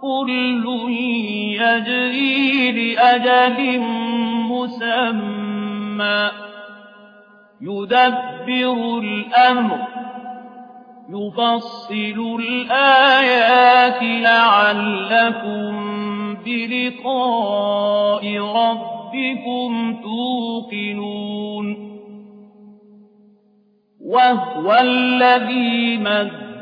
كل يجري لأجل مسمى. يدبر الأمر يفصل الآيات لعلكم بلقاء ربكم توقنون. وهو الذي مد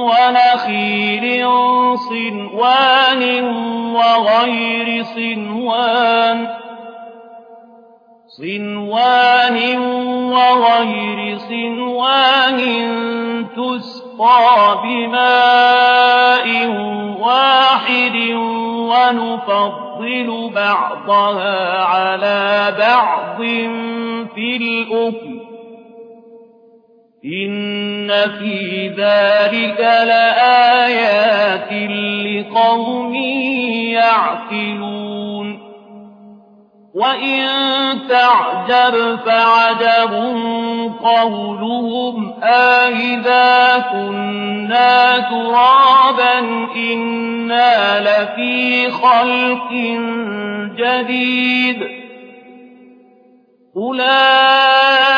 ونخيل صنوان وغير صنوان. صنوان وغير صنوان تسقى بماء واحد ونفضل بعضها على بعض في الأكل. إن في ذلك لآيات لقوم يعقلون وإن تعجب فعجب قولهم آئذا كنا ترابا إنا لفي خلق جديد أولئك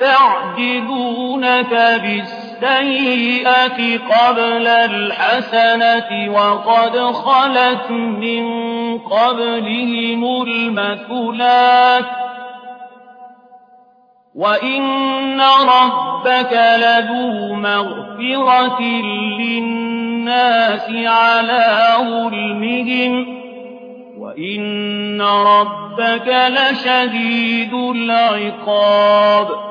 ويستعجلونك بالسيئة قبل الحسنة وقد خلت من قبلهم المثلات وإن ربك لذو مغفرة للناس على ظلمهم وإن ربك لشديد العقاب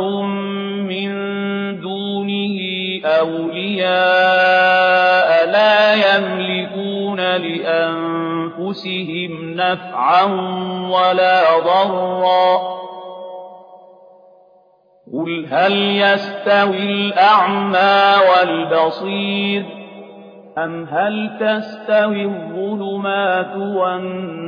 من دونه أولياء لا يملكون لأنفسهم نفعا ولا ضرا قل هل يستوي الأعمى والبصير أم هل تستوي الظلمات والنور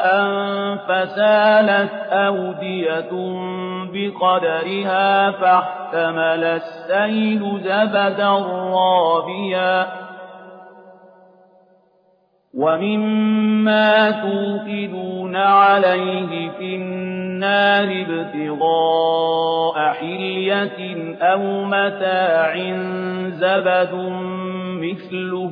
فسالت أودية بقدرها فاحتمل السيل زبدا رابيا. ومما توقدون عليه في النار ابتغاء حلية أو متاع زبد مثله.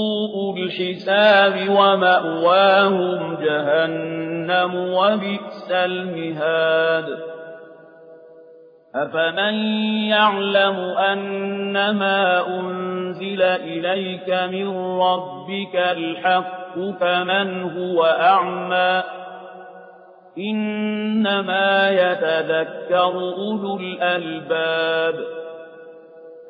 الحساب ومأواهم جهنم وبئس المهاد. أفمن يعلم أنما أنزل إليك من ربك الحق كمن هو أعمى إنما يتذكر أولو الألباب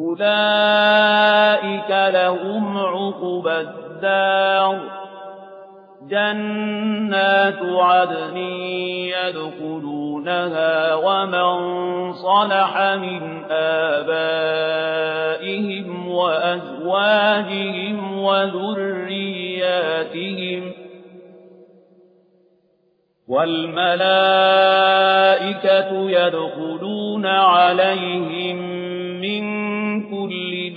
أولئك لهم عقبى الدار جنات عدن يدخلونها ومن صلح من آبائهم وأزواجهم وذرياتهم والملائكة يدخلون عليهم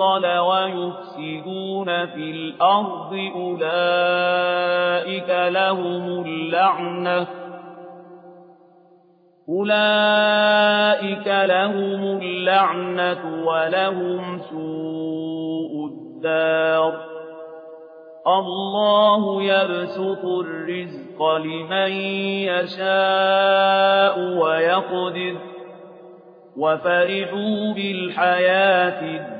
يوصل ويفسدون في الأرض أولئك لهم اللعنة أولئك لهم اللعنة ولهم سوء الدار الله يبسط الرزق لمن يشاء ويقدر وفرحوا بالحياة الدنيا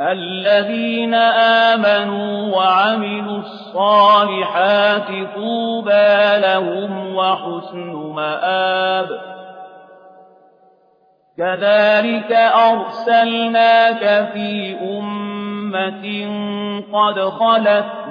الذين آمنوا وعملوا الصالحات طوبى لهم وحسن مآب. كذلك أرسلناك في أمة قد خلت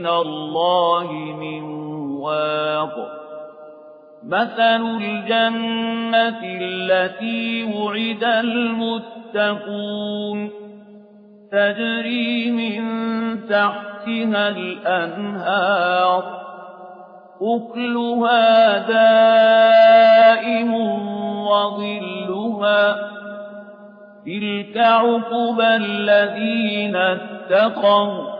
من الله من واق. مثل الجنة التي وعد المتقون. تجري من تحتها الأنهار. أكلها دائم وظلها. تلك عقبى الذين اتقوا.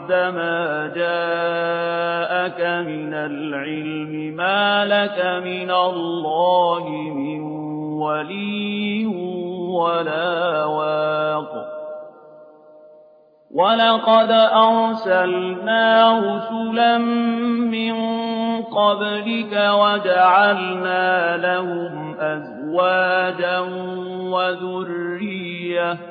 بعدما جاءك من العلم ما لك من الله من ولي ولا واق. ولقد أرسلنا رسلا من قبلك وجعلنا لهم أزواجا وذرية